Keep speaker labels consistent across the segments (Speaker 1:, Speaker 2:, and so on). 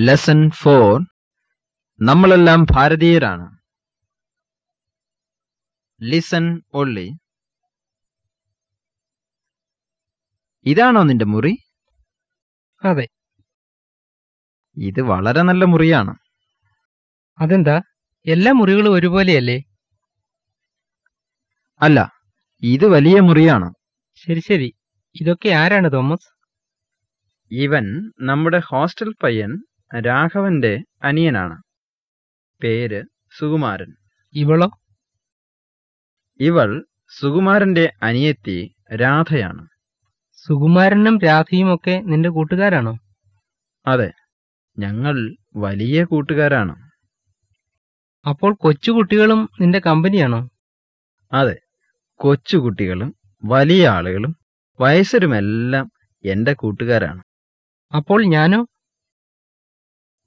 Speaker 1: Lesson four നമ്മളെല്ലാം ഭാരതീയരാണ്. Listen only ഇതാണോ നിന്റെ മുറി?
Speaker 2: അതെ.
Speaker 1: ഇത് വളരെ നല്ല മുറിയാണ്.
Speaker 2: അതെന്താ? എല്ലാ മുറികളും ഒരുപോലെയല്ലേ?
Speaker 1: അല്ല ഇത് വലിയ മുറിയാണ്.
Speaker 2: ശരി ശരി. ഇതൊക്കെ ആരാണ് തോമസ്?
Speaker 1: ഇവൻ നമ്മുടെ ഹോസ്റ്റൽ പയ്യൻ രാഘവന്റെ അനിയനാണ്. പേര് സുകുമാരൻ.
Speaker 2: ഇവളോ?
Speaker 1: ഇവൾ സുകുമാരന്റെ അനിയത്തി രാധയാണ്.
Speaker 2: സുകുമാരനും രാധയും ഒക്കെ നിന്റെ കൂട്ടുകാരാണോ?
Speaker 1: അതെ ഞങ്ങൾ വലിയ കൂട്ടുകാരാണ്.
Speaker 2: അപ്പോൾ കൊച്ചുകുട്ടികളും നിന്റെ കമ്പനിയാണോ?
Speaker 1: അതെ കൊച്ചുകുട്ടികളും വലിയ ആളുകളും വയസ്സരുമെല്ലാം എന്റെ കൂട്ടുകാരാണ്.
Speaker 2: അപ്പോൾ ഞാനോ?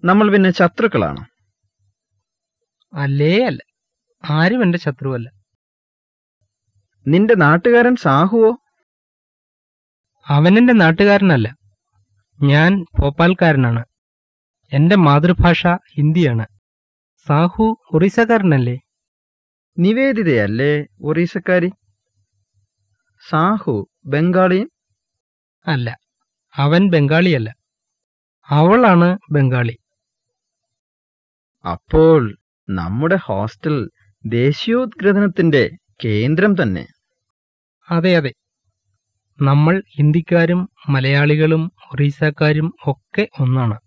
Speaker 1: നമ്മൾ പിന്നെ ശത്രുക്കളാണ്.
Speaker 2: അല്ലേ അല്ല. ആരും എന്റെ ശത്രുവല്ല.
Speaker 1: നിന്റെ നാട്ടുകാരൻ സാഹുവോ?
Speaker 2: അവനെന്റെ നാട്ടുകാരനല്ല. ഞാൻ ഭോപ്പാൽക്കാരനാണ്. എന്റെ മാതൃഭാഷ ഹിന്ദിയാണ്. സാഹു ഒറീസക്കാരനല്ലേ?
Speaker 1: നിവേദിതയല്ലേ ഒറീസക്കാരി? സാഹു ബംഗാളിയും?
Speaker 2: അല്ല അവൻ ബംഗാളിയല്ല. അവളാണ് ബംഗാളി.
Speaker 1: അപ്പോൾ നമ്മുടെ ഹോസ്റ്റൽ ദേശീയോദ്ഗ്രഥനത്തിന്റെ കേന്ദ്രം തന്നെ.
Speaker 2: അതെ അതെ. നമ്മൾ ഹിന്ദിക്കാരും മലയാളികളും ഒറീസക്കാരും ഒക്കെ ഒന്നാണ്.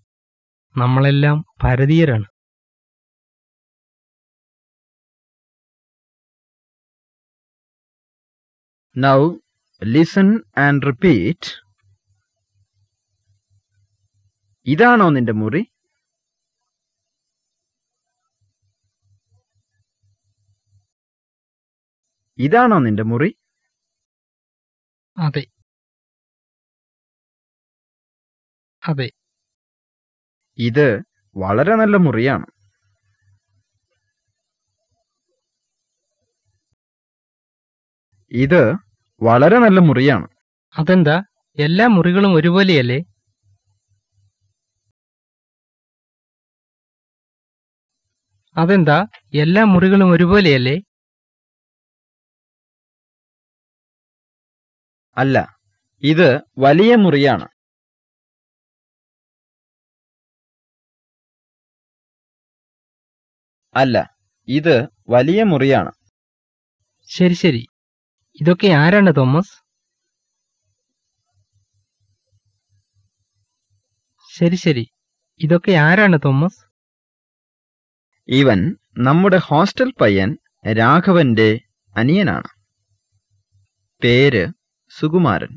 Speaker 2: നമ്മളെല്ലാം ഭാരതീയരാണ്.
Speaker 1: നൗ ലിസൺ ആൻഡ് റിപ്പീറ്റ് ഇതാണോ നിന്റെ മുറി? ഇതാണോ നിന്റെ മുറി?
Speaker 2: അതെ. അതെ.
Speaker 1: ഇത് വളരെ നല്ല മുറിയാണ്. ഇത് വളരെ നല്ല മുറിയാണ്.
Speaker 2: അതെന്താ? എല്ലാ മുറികളും ഒരുപോലെയല്ലേ? അതെന്താ? എല്ലാ മുറികളും ഒരുപോലെയല്ലേ?
Speaker 1: അല്ല ഇത് വലിയ മുറിയാണ്. അല്ല ഇത് വലിയ മുറിയാണ്.
Speaker 2: ശരി ശരി. ഇതൊക്കെ ആരാണ് തോമസ്? ശരി ശരി. ഇതൊക്കെ ആരാണ് തോമസ്?
Speaker 1: ഇവൻ നമ്മുടെ ഹോസ്റ്റൽ പയ്യൻ രാഘവന്റെ അനിയനാണ്. പേര് സുകുമാരൻ.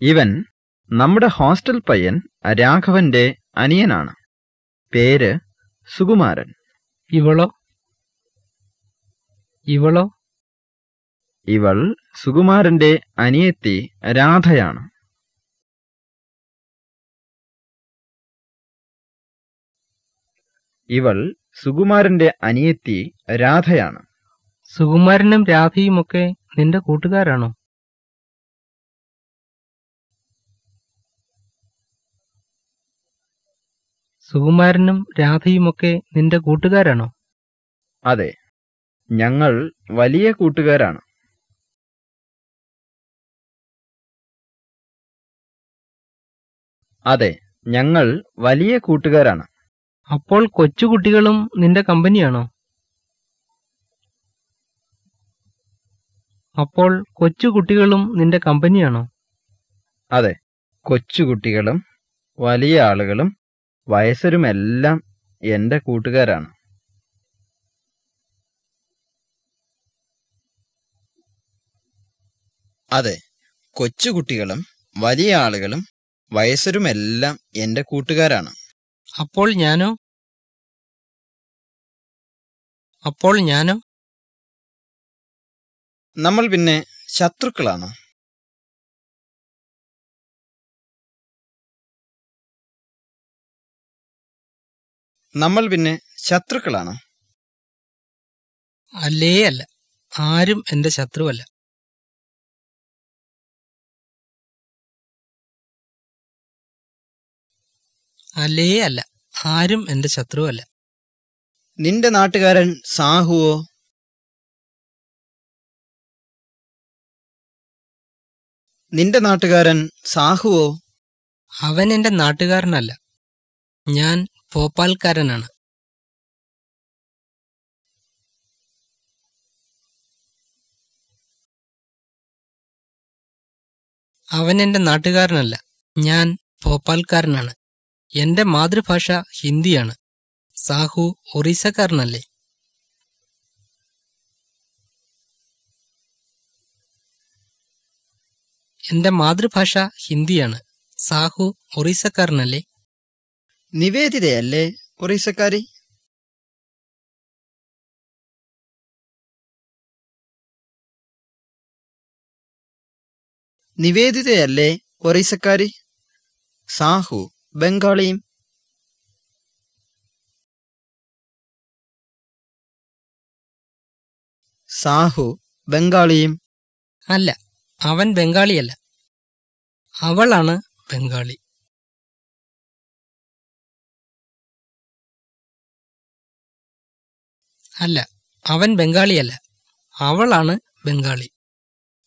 Speaker 1: ഇവൻ നമ്മുടെ ഹോസ്റ്റൽ പയ്യൻ രാഘവന്റെ അനിയനാണ്. പേര് സുകുമാരൻ.
Speaker 2: ഇവളോ? ഇവളോ?
Speaker 1: ഇവൾ സുകുമാരന്റെ അനിയത്തി രാധയാണ്. ഇവൾ സുകുമാരന്റെ അനിയത്തി രാധയാണ്.
Speaker 2: സുകുമാരനും രാധയും ഒക്കെ നിന്റെ കൂട്ടുകാരാണോ? സുകുമാരനും രാധയും ഒക്കെ നിന്റെ കൂട്ടുകാരാണോ?
Speaker 1: അതെ ഞങ്ങൾ വലിയ കൂട്ടുകാരാണ്. അതെ ഞങ്ങൾ വലിയ കൂട്ടുകാരാണ്.
Speaker 2: അപ്പോൾ കൊച്ചുകുട്ടികളും നിന്റെ കമ്പനിയാണോ? അപ്പോൾ കൊച്ചുകുട്ടികളും നിന്റെ കമ്പനിയാണോ?
Speaker 1: അതെ കൊച്ചുകുട്ടികളും വലിയ ആളുകളും വയസ്സരുമെല്ലാം എന്റെ കൂട്ടുകാരാണ്. അതെ കൊച്ചുകുട്ടികളും വലിയ ആളുകളും വയസ്സരുമെല്ലാം എന്റെ കൂട്ടുകാരാണ്.
Speaker 2: അപ്പോൾ ഞാനോ? അപ്പോൾ ഞാനോ
Speaker 1: നമ്മൾ പിന്നെ ശത്രുക്കളാണ്. നമ്മൾ പിന്നെ ശത്രുക്കളാണ്.
Speaker 2: അല്ലേ അല്ല. ആരും എന്റെ ശത്രുവല്ല. അല്ലേ അല്ല. ആരും എന്റെ ശത്രുവല്ല.
Speaker 1: നിന്റെ നാട്ടുകാരൻ സാഹുവോ? നിന്റെ നാട്ടുകാരൻ സാഹുവോ?
Speaker 2: അവൻ എന്റെ നാട്ടുകാരനല്ല. ഞാൻ ഭോപ്പാൽക്കാരനാണ്. അവൻ എന്റെ നാട്ടുകാരനല്ല. ഞാൻ ഭോപ്പാൽക്കാരനാണ്. എന്റെ മാതൃഭാഷ ഹിന്ദിയാണ്. സാഹു ഒറീസക്കാരനല്ലേ? എന്റെ മാതൃഭാഷ ഹിന്ദിയാണ്. സാഹു ഒറീസക്കാരനല്ലേ?
Speaker 1: നിവേദിതയല്ലേ ഒറീസക്കാരി? നിവേദിതയല്ലേ ഒറീസക്കാരി? സാഹു ബംഗാളിയും സാഹു ബംഗാളിയും
Speaker 2: അല്ല അവൻ ബംഗാളിയല്ല. അവളാണ് ബംഗാളി. അല്ല അവൻ ബംഗാളിയല്ല. അവളാണ് ബംഗാളി.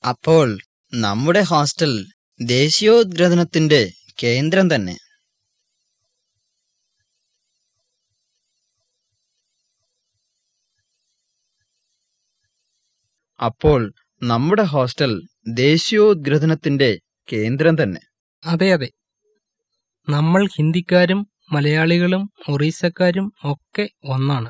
Speaker 1: അപ്പോൾ നമ്മുടെ ഹോസ്റ്റൽ ദേശീയോദ്ഗ്രഥനത്തിന്റെ കേന്ദ്രം തന്നെ. അപ്പോൾ നമ്മുടെ ഹോസ്റ്റൽ ദേശീയോദ്ഗ്രഥനത്തിന്റെ കേന്ദ്രം തന്നെ.
Speaker 2: അതെ അതെ. നമ്മൾ ഹിന്ദിക്കാരും മലയാളികളും ഒറീസക്കാരും ഒക്കെ ഒന്നാണ്.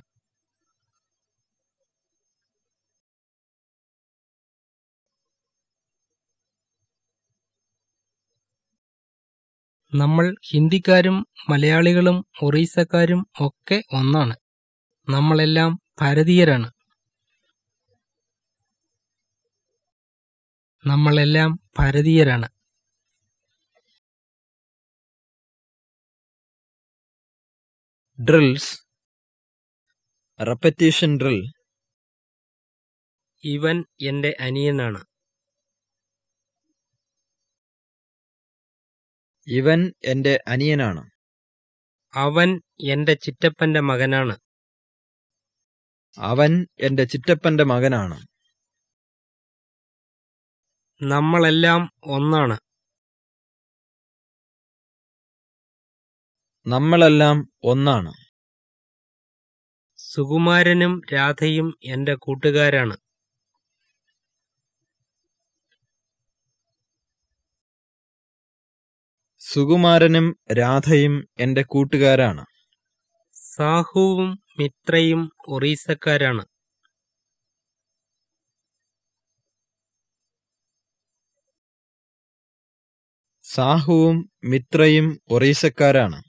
Speaker 2: നമ്മൾ ഹിന്ദിക്കാരും മലയാളികളും ഒറീസക്കാരും ഒക്കെ ഒന്നാണ്. നമ്മളെല്ലാം ഭാരതീയരാണ്. നമ്മളെല്ലാം ഭാരതീയരാണ്
Speaker 1: ഡ്രിൽസ്. Repetition drill.
Speaker 2: ഇവൻ എന്റെ അനിയനാണ്.
Speaker 1: ഇവൻ എന്റെ അനിയനാണ്.
Speaker 2: അവൻ എന്റെ ചിറ്റപ്പന്റെ മകനാണ്.
Speaker 1: അവൻ എന്റെ ചിറ്റപ്പന്റെ മകനാണ്.
Speaker 2: നമ്മളെല്ലാം ഒന്നാണ്.
Speaker 1: നമ്മളെല്ലാം ഒന്നാണ്.
Speaker 2: സുകുമാരനും രാധയും എന്റെ കൂട്ടുകാരാണ്.
Speaker 1: സുകുമാരനും രാധയും എന്റെ കൂട്ടുകാരാണ്.
Speaker 2: സാഹുവും മിത്രയും ഒറീസക്കാരാണ്.
Speaker 1: സാഹുവും മിത്രയും ഒറീസക്കാരാണ്.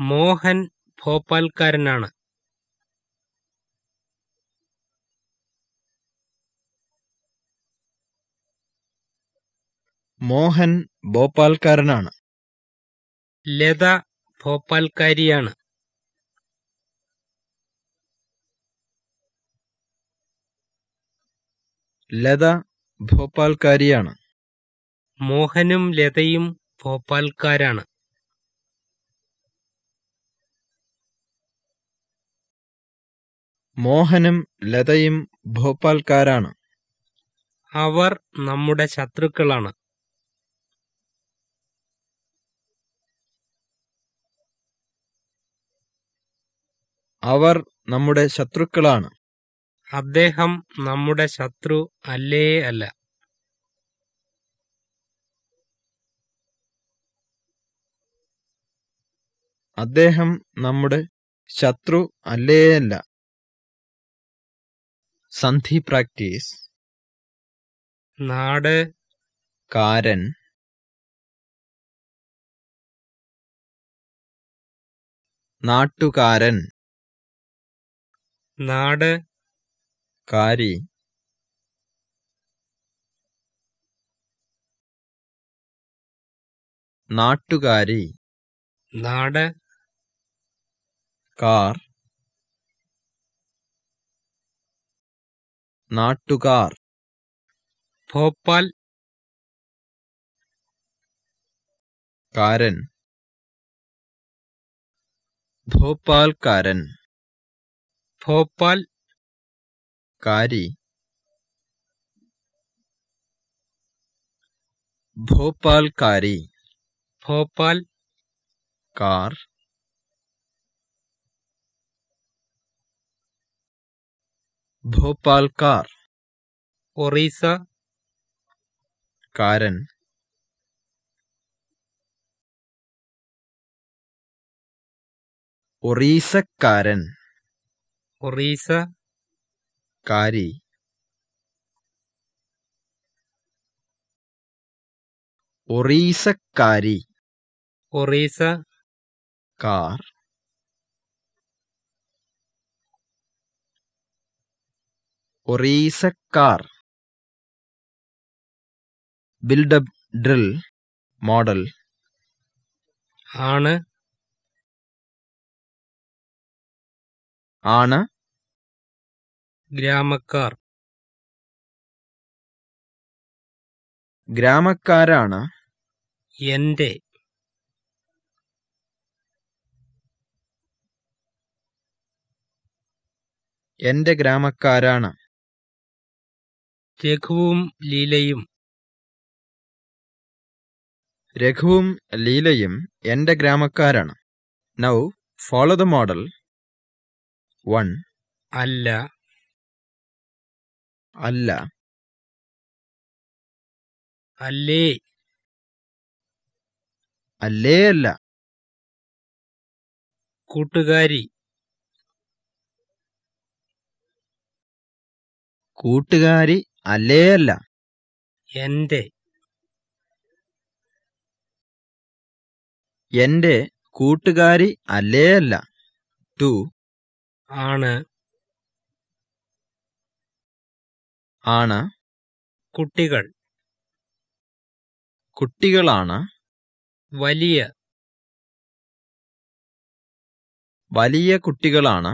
Speaker 2: മോഹൻ ഭോപ്പാൽക്കാരനാണ്.
Speaker 1: മോഹൻ ഭോപ്പാൽക്കാരനാണ്.
Speaker 2: ലത ഭോപ്പാൽക്കാരിയാണ്.
Speaker 1: ലത ഭോപ്പാൽക്കാരിയാണ്.
Speaker 2: മോഹനും ലതയും ഭോപ്പാൽക്കാരാണ്.
Speaker 1: മോഹനും ലതയും ഭോപ്പാൽക്കാരാണ്.
Speaker 2: അവർ നമ്മുടെ ശത്രുക്കളാണ്.
Speaker 1: അവർ നമ്മുടെ ശത്രുക്കളാണ്.
Speaker 2: അദ്ദേഹം നമ്മുടെ ശത്രു അല്ലേ അല്ല.
Speaker 1: അദ്ദേഹം നമ്മുടെ ശത്രു അല്ലേയല്ല. സന്ധി പ്രാക്ടീസ്.
Speaker 2: നാട്.
Speaker 1: കാരൻ. നാട്ടുകാരൻ.
Speaker 2: നാട്.
Speaker 1: കാരി. നാട്ടുകാരി.
Speaker 2: നാട്.
Speaker 1: കാർ നാട്ടുകാർ
Speaker 2: ഭോപ്പാൽ
Speaker 1: കാരൻ ഭോപ്പാൽക്കാരൻ
Speaker 2: ഭോപ്പാൽ
Speaker 1: കാരി ഭോപ്പാൽക്കാരി
Speaker 2: ഭോപ്പാൽ
Speaker 1: കാർ ഭോപ്പാൽക്കാർ
Speaker 2: ഒറീസ
Speaker 1: കാരൻ ഒറീസക്കാരൻ
Speaker 2: ഒറീസ
Speaker 1: കാരി ഒറീസക്കാരി
Speaker 2: ഒറീസ
Speaker 1: കാർ ഒറീസക്കാർ. Buildup drill model.
Speaker 2: ആണ്.
Speaker 1: ആണ്.
Speaker 2: ഗ്രാമക്കാർ.
Speaker 1: ഗ്രാമക്കാരാണ്.
Speaker 2: എന്റെ
Speaker 1: എന്റെ ഗ്രാമക്കാരാണ്.
Speaker 2: രഘുവും ലീലയും.
Speaker 1: രഘുവും ലീലയും എന്റെ ഗ്രാമക്കാരാണ്. Now follow the model one
Speaker 2: അല്ല.
Speaker 1: അല്ല.
Speaker 2: അല്ലേ.
Speaker 1: അല്ലേ അല്ല.
Speaker 2: കൂട്ടുകാരി.
Speaker 1: കൂട്ടുകാരി അല്ലേ അല്ല?
Speaker 2: എന്റെ.
Speaker 1: എന്റെ കൂട്ടുകാരി അല്ലേ അല്ല? ടു.
Speaker 2: ആണ്.
Speaker 1: ആണ്.
Speaker 2: കുട്ടികൾ.
Speaker 1: കുട്ടികളാണ്.
Speaker 2: വലിയ.
Speaker 1: വലിയ കുട്ടികളാണ്.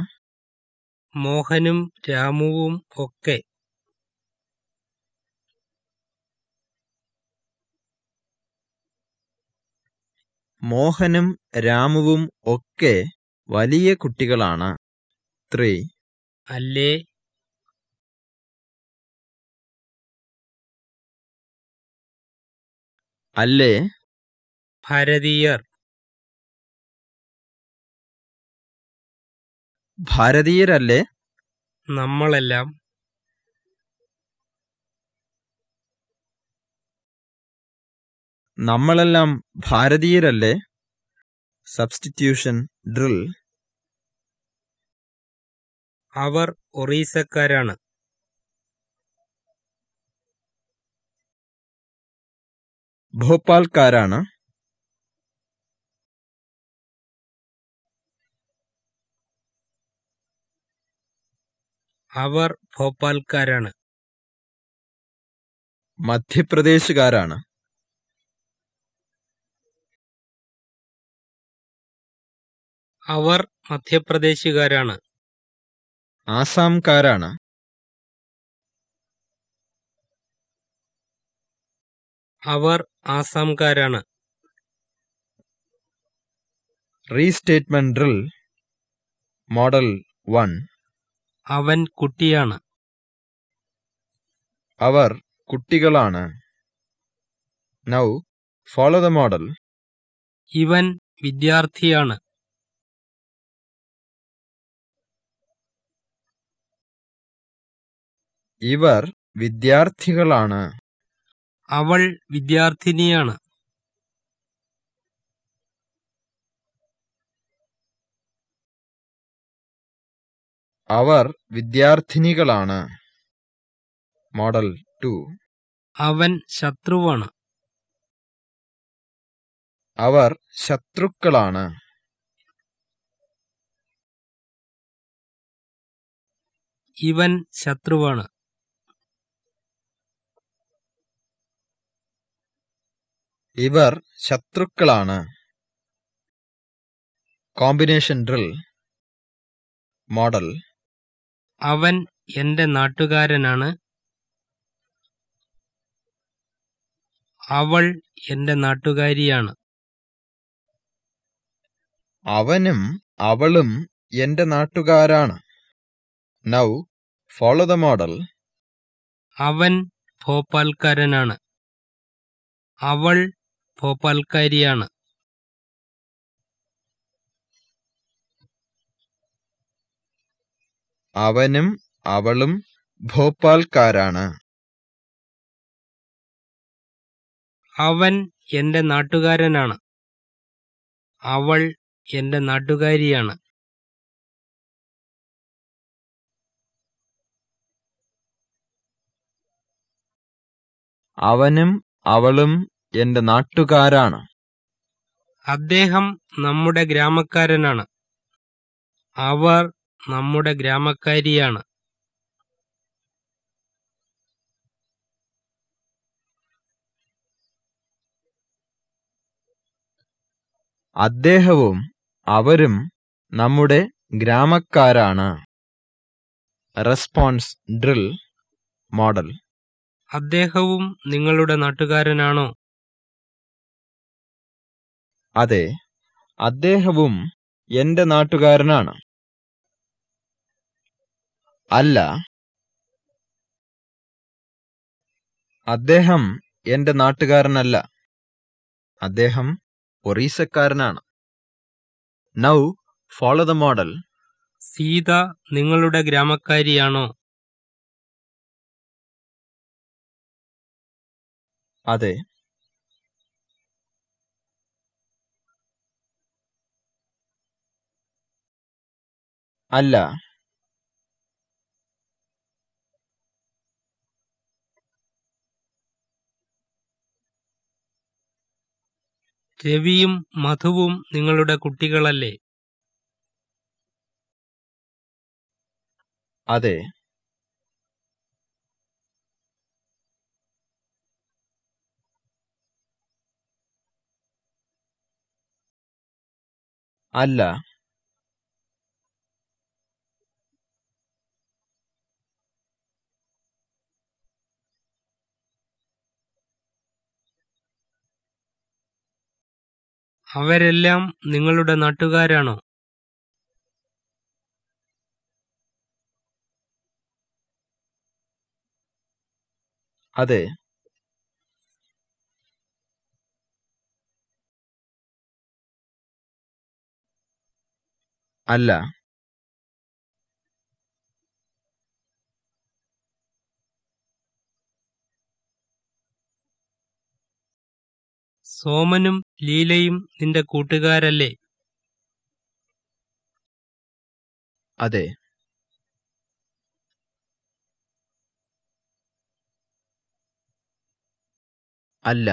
Speaker 2: മോഹനും രാമുവും ഒക്കെ.
Speaker 1: മോഹനും രാമുവും ഒക്കെ വലിയ കുട്ടികളാണ്. ത്രീ.
Speaker 2: അല്ലേ?
Speaker 1: അല്ലേ?
Speaker 2: ഭാരതീയർ.
Speaker 1: ഭാരതീയരല്ലേ?
Speaker 2: നമ്മളെല്ലാം.
Speaker 1: നമ്മളെല്ലാം ഭാരതീയരല്ലേ? സബ്സ്റ്റിറ്റ്യൂഷൻ ഡ്രിൽ
Speaker 2: അവർ ഒറീസക്കാരാണ്.
Speaker 1: ഭോപ്പാൽക്കാരാണ്.
Speaker 2: അവർ ഭോപ്പാൽക്കാരാണ്.
Speaker 1: മധ്യപ്രദേശുകാരാണ്.
Speaker 2: അവർ മധ്യപ്രദേശുകാരാണ്.
Speaker 1: ആസാംകാരാണ്.
Speaker 2: അവർ ആസാംകാരാണ്.
Speaker 1: Restatement drill model one.
Speaker 2: അവൻ കുട്ടിയാണ്.
Speaker 1: അവർ കുട്ടികളാണ്. Now follow the model.
Speaker 2: ഇവൻ വിദ്യാർത്ഥിയാണ്.
Speaker 1: ഇവർ വിദ്യാർത്ഥികളാണ്.
Speaker 2: അവൾ വിദ്യാർത്ഥിനിയാണ്.
Speaker 1: അവർ വിദ്യാർത്ഥിനികളാണ്. Model two.
Speaker 2: അവൻ ശത്രുവാണ്.
Speaker 1: അവർ ശത്രുക്കളാണ്.
Speaker 2: ഇവൻ ശത്രുവാണ്.
Speaker 1: ഇവർ ശത്രുക്കളാണ്. കോമ്പിനേഷൻ ഡ്രിൽ മോഡൽ
Speaker 2: അവൻ എന്റെ നാട്ടുകാരനാണ്. അവൾ എന്റെ നാട്ടുകാരിയാണ്.
Speaker 1: അവനും അവളും എന്റെ നാട്ടുകാരാണ്. നൗ ഫോളോ ദ മോഡൽ
Speaker 2: അവൻ ഭോപ്പാൽക്കാരനാണ്. അവൾ ഭോപ്പാൽക്കാരിയാണ്.
Speaker 1: അവനും അവളും ഭോപ്പാൽക്കാരാണ്.
Speaker 2: അവൻ എന്റെ നാട്ടുകാരനാണ്. അവൾ എന്റെ നാട്ടുകാരിയാണ്.
Speaker 1: അവനും അവളും എന്റെ നാട്ടുകാരാണ്.
Speaker 2: അദ്ദേഹം നമ്മുടെ ഗ്രാമക്കാരനാണ്. അവർ നമ്മുടെ ഗ്രാമക്കാരിയാണ്.
Speaker 1: അദ്ദേഹവും അവരും നമ്മുടെ ഗ്രാമക്കാരാണ്. Response drill model.
Speaker 2: അദ്ദേഹവും നിങ്ങളുടെ നാട്ടുകാരനാണോ?
Speaker 1: അതെ അദ്ദേഹവും എന്റെ നാട്ടുകാരനാണ്. അല്ല. അദ്ദേഹം എന്റെ നാട്ടുകാരനല്ല. അദ്ദേഹം ഒറീസക്കാരനാണ്. Now follow the model
Speaker 2: Sita നിങ്ങളുടെ ഗ്രാമക്കാരിയാണോ?
Speaker 1: അതെ. അല്ല.
Speaker 2: രവിയും മധുവും നിങ്ങളുടെ കുട്ടികളല്ലേ?
Speaker 1: അതെ. അല്ല.
Speaker 2: അവരെല്ലാം നിങ്ങളുടെ നാട്ടുകാരാണോ?
Speaker 1: അതെ. അല്ല.
Speaker 2: സോമനും ലീലയും നിന്റെ കൂട്ടുകാരല്ലേ?
Speaker 1: അതെ. അല്ല.